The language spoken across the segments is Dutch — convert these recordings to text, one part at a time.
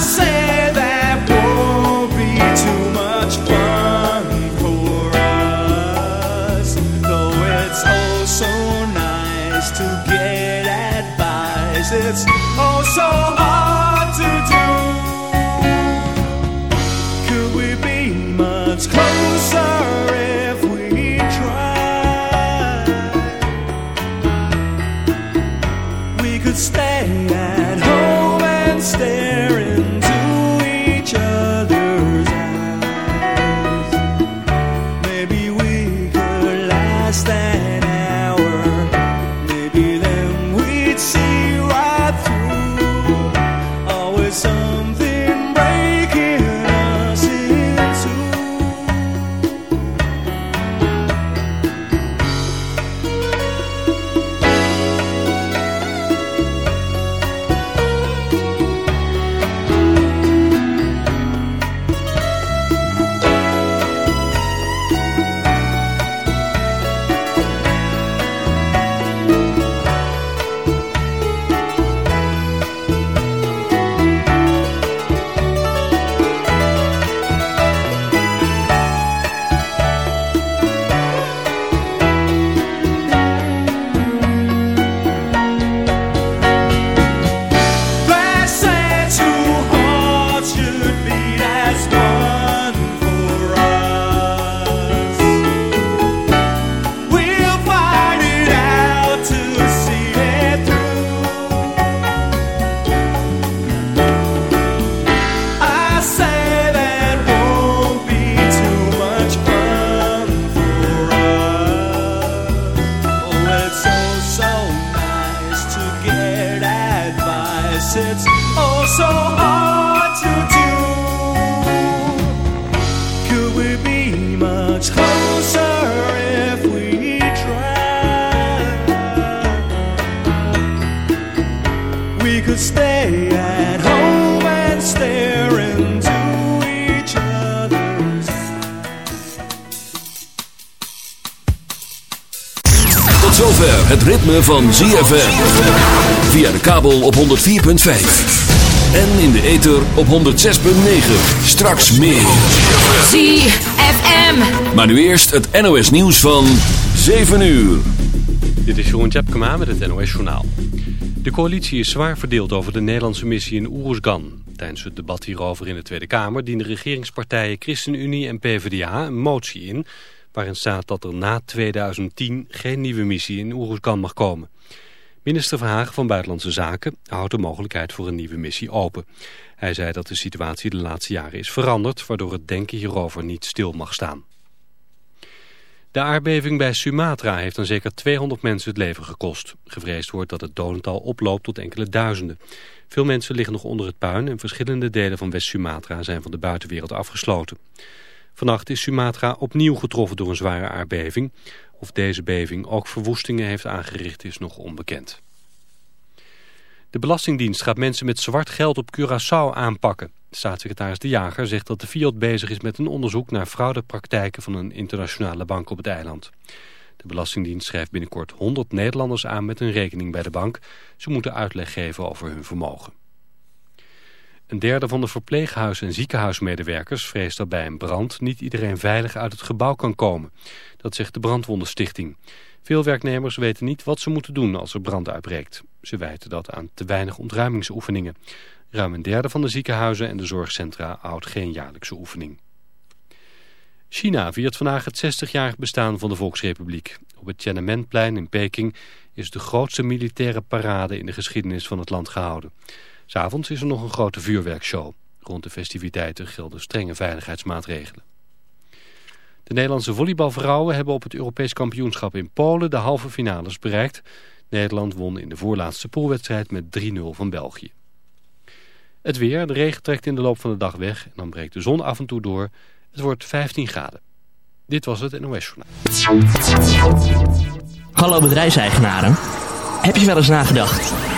Say it's oh so hard. Van ZFM. Via de kabel op 104.5. En in de ether op 106.9. Straks meer. ZFM. Maar nu eerst het NOS nieuws van 7 uur. Dit is Jeroen Tjepkema met het NOS Journaal. De coalitie is zwaar verdeeld over de Nederlandse missie in Oeruzgan. Tijdens het debat hierover in de Tweede Kamer dienen regeringspartijen ChristenUnie en PvdA een motie in waarin staat dat er na 2010 geen nieuwe missie in Oeruzgan mag komen. Minister Verhagen van Buitenlandse Zaken houdt de mogelijkheid voor een nieuwe missie open. Hij zei dat de situatie de laatste jaren is veranderd, waardoor het denken hierover niet stil mag staan. De aardbeving bij Sumatra heeft dan zeker 200 mensen het leven gekost. Gevreesd wordt dat het dodental oploopt tot enkele duizenden. Veel mensen liggen nog onder het puin en verschillende delen van West-Sumatra zijn van de buitenwereld afgesloten. Vannacht is Sumatra opnieuw getroffen door een zware aardbeving. Of deze beving ook verwoestingen heeft aangericht is nog onbekend. De Belastingdienst gaat mensen met zwart geld op Curaçao aanpakken. Staatssecretaris De Jager zegt dat de Fiat bezig is met een onderzoek naar fraudepraktijken van een internationale bank op het eiland. De Belastingdienst schrijft binnenkort 100 Nederlanders aan met een rekening bij de bank. Ze moeten uitleg geven over hun vermogen. Een derde van de verpleeghuis- en ziekenhuismedewerkers vreest dat bij een brand niet iedereen veilig uit het gebouw kan komen. Dat zegt de Brandwondenstichting. Veel werknemers weten niet wat ze moeten doen als er brand uitbreekt. Ze wijten dat aan te weinig ontruimingsoefeningen. Ruim een derde van de ziekenhuizen en de zorgcentra houdt geen jaarlijkse oefening. China viert vandaag het 60-jarig bestaan van de Volksrepubliek. Op het Tiananmenplein in Peking is de grootste militaire parade in de geschiedenis van het land gehouden. S'avonds is er nog een grote vuurwerkshow. Rond de festiviteiten gelden strenge veiligheidsmaatregelen. De Nederlandse volleybalvrouwen hebben op het Europees kampioenschap in Polen de halve finales bereikt. Nederland won in de voorlaatste poolwedstrijd met 3-0 van België. Het weer, de regen trekt in de loop van de dag weg en dan breekt de zon af en toe door. Het wordt 15 graden. Dit was het NOS Journaal. Hallo bedrijfseigenaren. Heb je wel eens nagedacht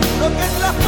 Seguro que es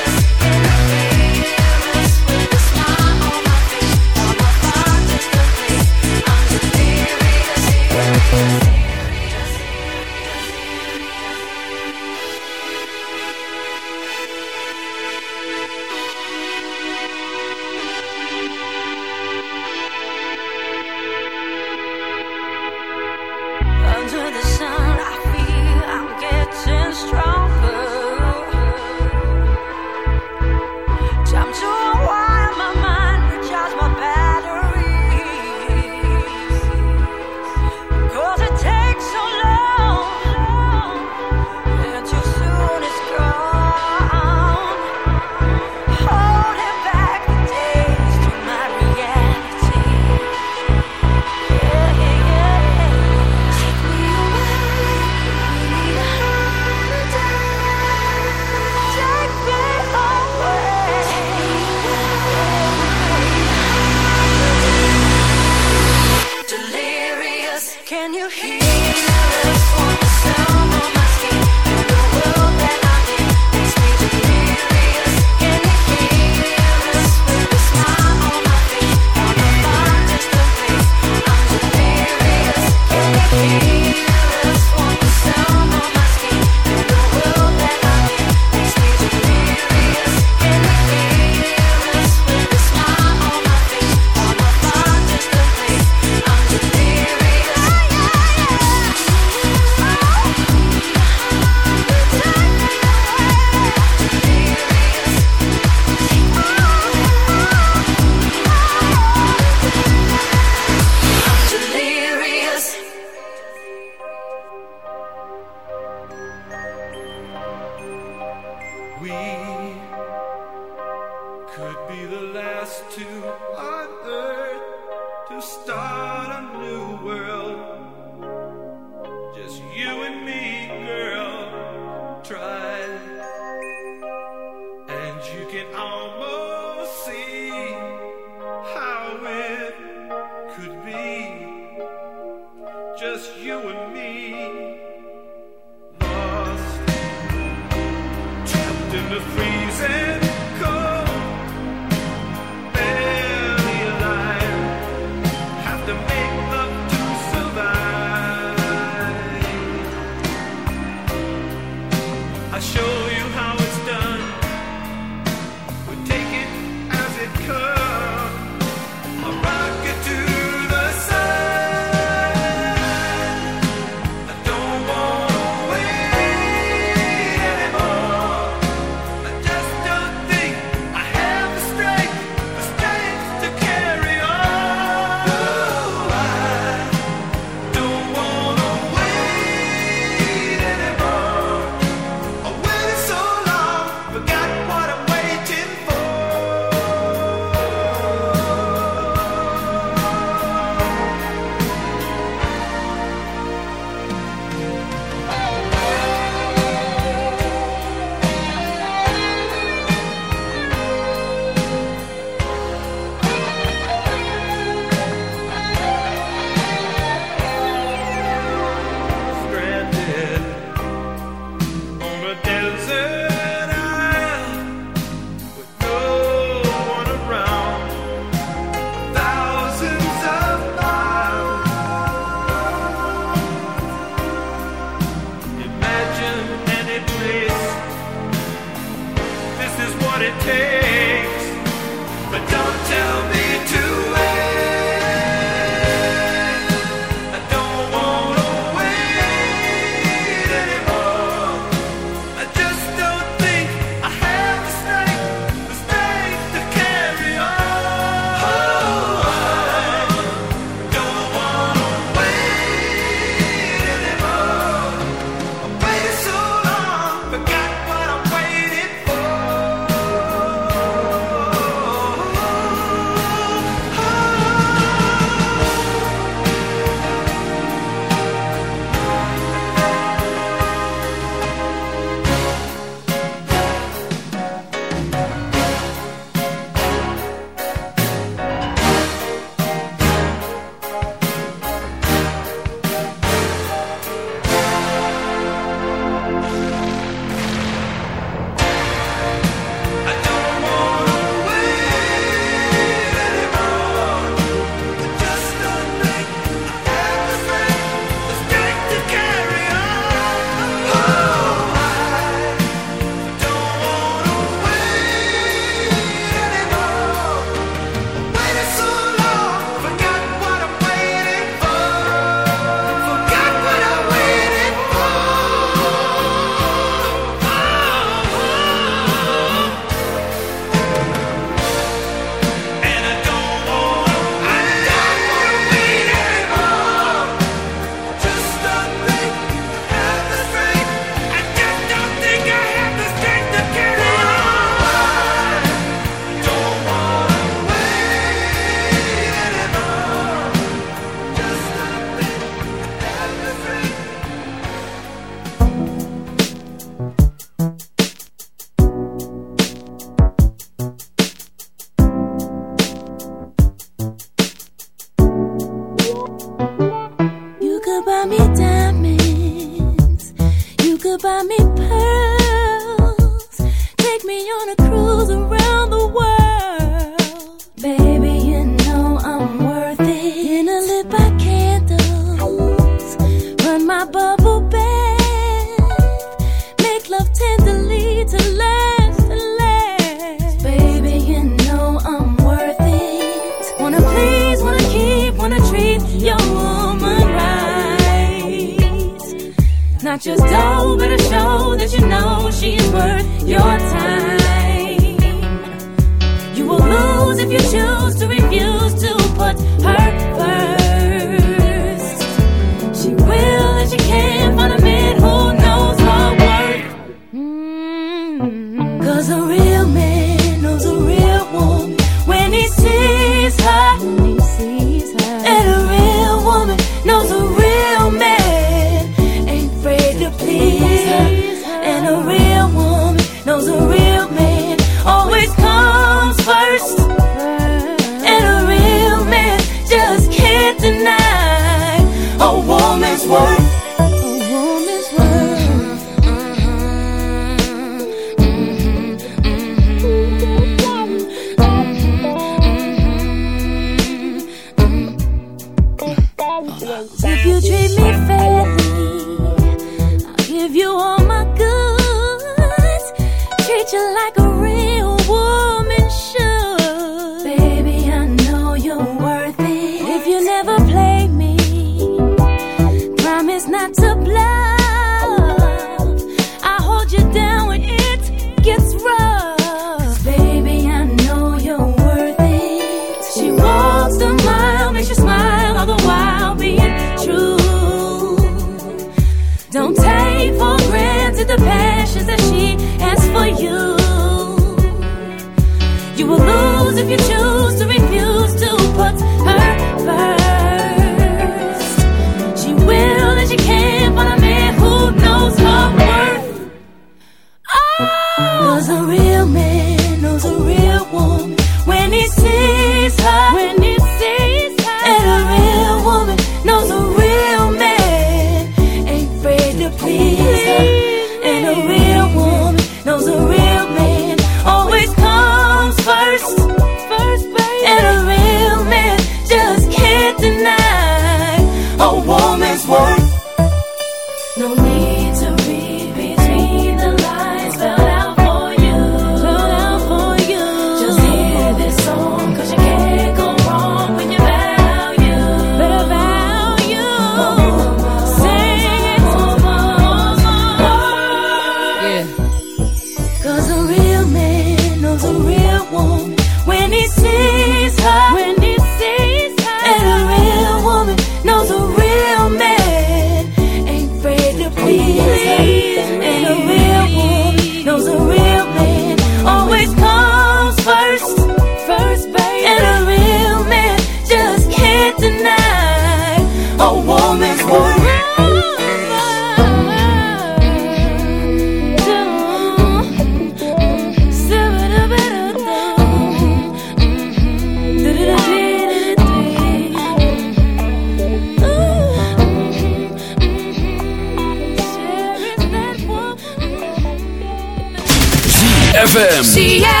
ZFM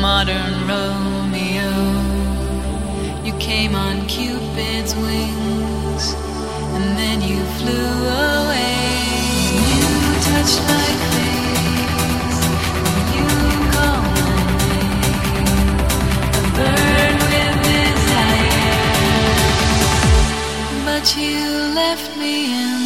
modern Romeo. You came on Cupid's wings, and then you flew away. You touched my face, and you called my name. I burned with desire, but you left me in.